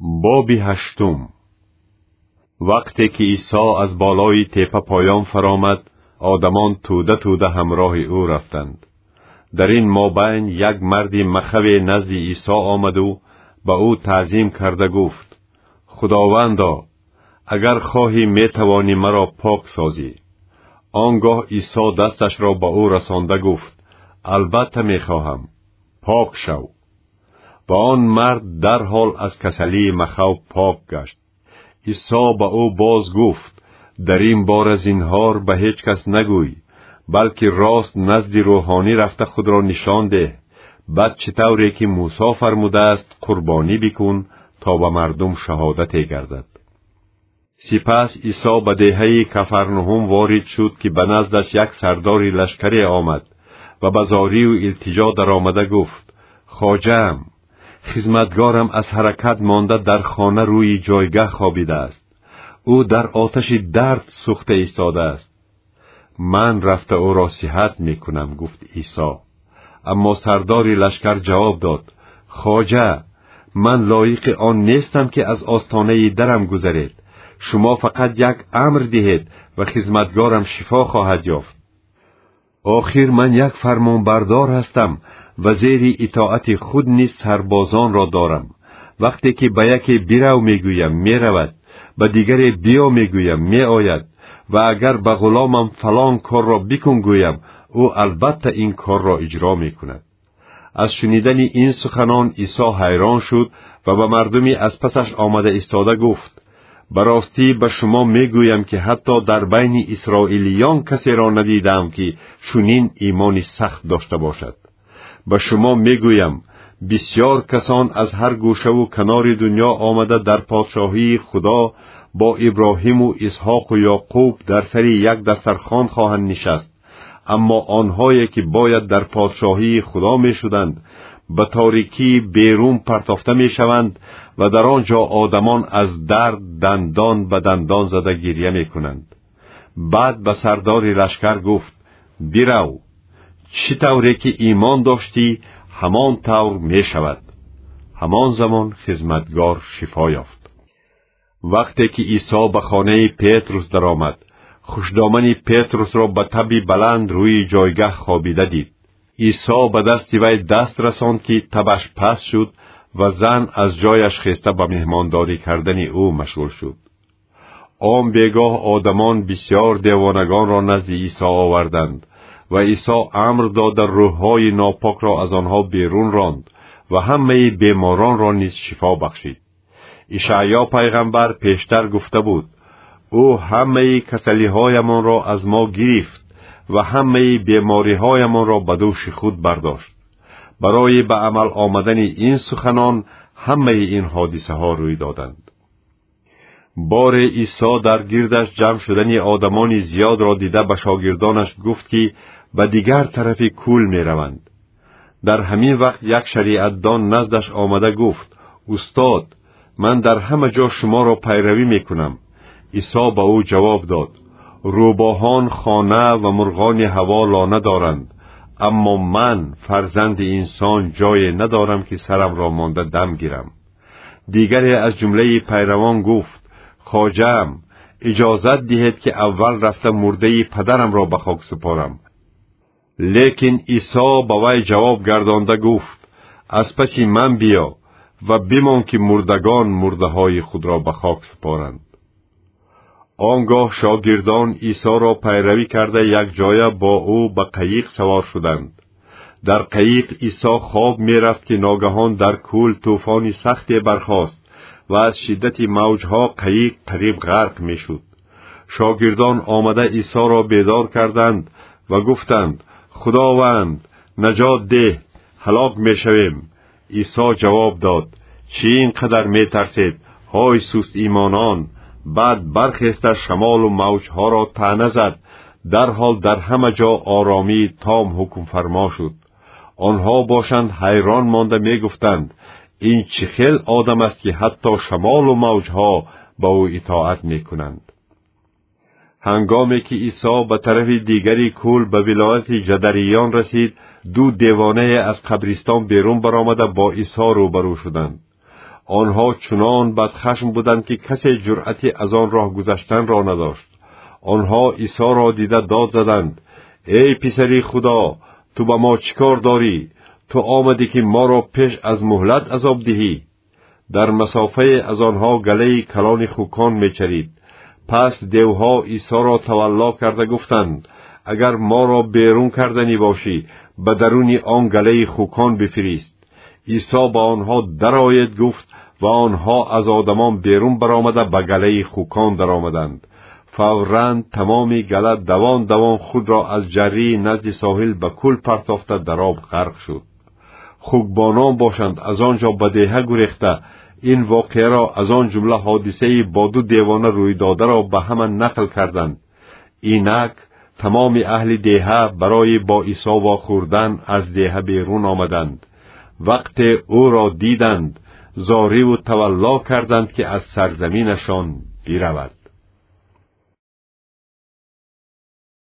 боби ҳаштум. Вақте ки исо аз болои тепа поён фаромад одамон тӯда тӯда ҳамроҳи ӯ рафтанд. Дар ин мобайн як марди махаве назди исо омаду ба ӯ таъзим карда гуфт. Худовандо агар хоҳӣ метавонӣ маро пок созӣ он гоҳ исо дасташро ба ӯ расонда гуфт. Албатта мехоҳам. Пок шав ва он мард дарҳол аз касалии махав пок гашт. Исо ба ӯ боз гуфт дар ин бора зинҳор ба ҳеҷ кас нагӯй балки рост назди рӯҳонӣ рафта худро нишон деҳ баъд чӣ тавре ки мусо фармудааст қурбонӣ бикун то ба мардум шаҳодате гардад сипас исо ба деҳаи кафарнуҳум ворид шуд ки ба наздаш як сардори лашкаре омад ва ба зорию илтиҷо даромада гуфт. Хоҷаам хизматгорам аз ҳаракат монда дар хона рӯи ҷойгаҳ хобидааст ӯ дар оташи дард сӯхта истодааст ман рафта ӯро сиҳат мекунам гуфт исо аммо сардори лашкар ҷавоб дод хоҷа ман лоиқи он нестам ки аз остонаи дарам гузаред шумо фақат як амр диҳед ва хизматгорам шифо хоҳад ёфт охир ман як фармонбардор ҳастам ва зери итоати худ низ сарбозонро дорам. Вақте ки ба яке бирав мегӯям меравад ба дигаре биё мегӯям меояд ва агар ба ғуломам фалон корро бикун гӯям ӯ албатта ин корро иҷро мекунад. Аз шунидани ин суханон исо ҳайрон шуд ва ба мардуми аз пасаш омада истода гуфт. Ба ростӣ ба шумо мегӯям ки ҳатто дар байни исроилиён касеро надидам ки чунин имони сахт дошта бошад ба шумо мегӯям бисьёр касон аз ҳар гӯшаву канори дуньё омада дар подшоҳии худо бо иброҳиму исҳоқу ёқуб дар сари як дастархон хоҳанд нишаст. Аммо онҳое ки бояд дар подшоҳии худо мешуданд ба торикӣ берун партофта мешаванд ва дар он ҷо одамон аз дард дандон ба дандон зада гирья мекунанд. Баъд ба сардори лашкар гуфт бирав чӣ тавре ки имон доштӣ ҳамон тавр мешавад. Ҳамон замон хизматгор шифо ёфт. Вақте ки исо ба хонаи петрус даромад хушдомани петрусро ба таби баланд рӯи ҷойгаҳ хобида дид. Исо ба дасти вай даст расонд ки табаш паст шуд ва зан аз ҷояш хеста ба меҳмондорӣ кардани ӯ машғул шуд. Он бегоҳ одамон бисьёр девонагонро назди исо оварданд ва исо амр дода рӯҳҳои нопокро аз онҳо берун ронд ва ҳамаи беморонро низ шифо бахшид. Ишаъё пайғамбар пештар гуфта буд ӯ ҳамаи касалиҳоямонро аз мо гирифт ва ҳамаи бемориҳоямонро ба дӯши худ бардошт. Барои ба амал омадани ин суханон ҳамаи ин ҳодисаҳо рӯй доданд боре исо дар гирдаш ҷамъ шудани одамони зиёдро дида ба шогирдонаш гуфт ки ба дигар тарафи кӯл мераванд дар ҳамин вақт як шариатдон наздаш омада гуфт устод ман дар ҳама ҷо шуморо пайравӣ мекунам исо ба ӯ ҷавоб дод рӯбоҳон хона ва мурғони ҳаво лона доранд аммо ман фарзанди инсон ҷое надорам ки сарамро монда дам гирам дигаре аз ҷумлаи пайравон гуфт хоҷаам иҷозат диҳед ки аввал рафта мурдаи падарамро ба хок супорам лекин исо ба вай ҷавоб гардонда гуфт аз паси ман биё ва бимон ки мурдагон мурдаҳои худро ба хок супоранд он гоҳ шогирдон исоро пайравӣ карда якҷоя бо ӯ ба қаиқ савор шуданд. Дар қаиқ исо хоб мерафт ки ногаҳон дар кӯл тӯфони сахте бархост ва аз шиддати мавҷҳо қаиқ қариб ғарқ мешуд. Шогирдон омада исоро бедор карданд ва гуфтанд худованд наҷот деҳ ҳалок мешавем исо ҷавоб дод. Чӣ ин қадар метарсед? Ҳой сустимонон баъд бархеста шамолу мавҷҳоро таъна зад дарҳол дар ҳама ҷо оромии том ҳукмфармо шуд. Онҳо бошанд ҳайрон монда мегуфтанд. Ин чӣ хел одам аст ки ҳатто шамолу мавҷҳо ба ӯ итоат мекунанд ҳангоме ки исо ба тарафи дигари кӯл ба вилояти ҷадариён расид ду девонае аз қабристон берун баромада бо исо рӯбарӯ шуданд. Онҳо чунон бадхашм буданд ки касе ҷуръати аз он роҳ гузаштанро надошт. Онҳо исоро дида дод заданд. Эй писари худо ту ба мо чӣ кор дорӣ? Ту омадӣ ки моро пеш аз муҳлат азоб диҳӣ? Дар масофае аз онҳо галаи калони хӯкон мечарид пас девҳо исоро тавалло карда гуфтанд агар моро берун карданӣ бошӣ ба даруни он галаи хукон бифирист исо ба онҳо дароед гуфт ва онҳо аз одамон берун баромада ба галаи хукон даромаданд. Фавран тамоми гала давон давон худро аз ҷаррии назди соҳил ба кул партофта дар об ғарқ шуд. Хукбонон бошанд аз он ҷо ба деҳа гурехта این واقعه را از آن جمله حادثه با دو دیوانه روی داده را به همه نقل کردند. اینک تمام اهل دیهه برای با عیسی خوردن از دیهه بیرون آمدند. وقت او را دیدند زاری و تولا کردند که از سرزمینشان برود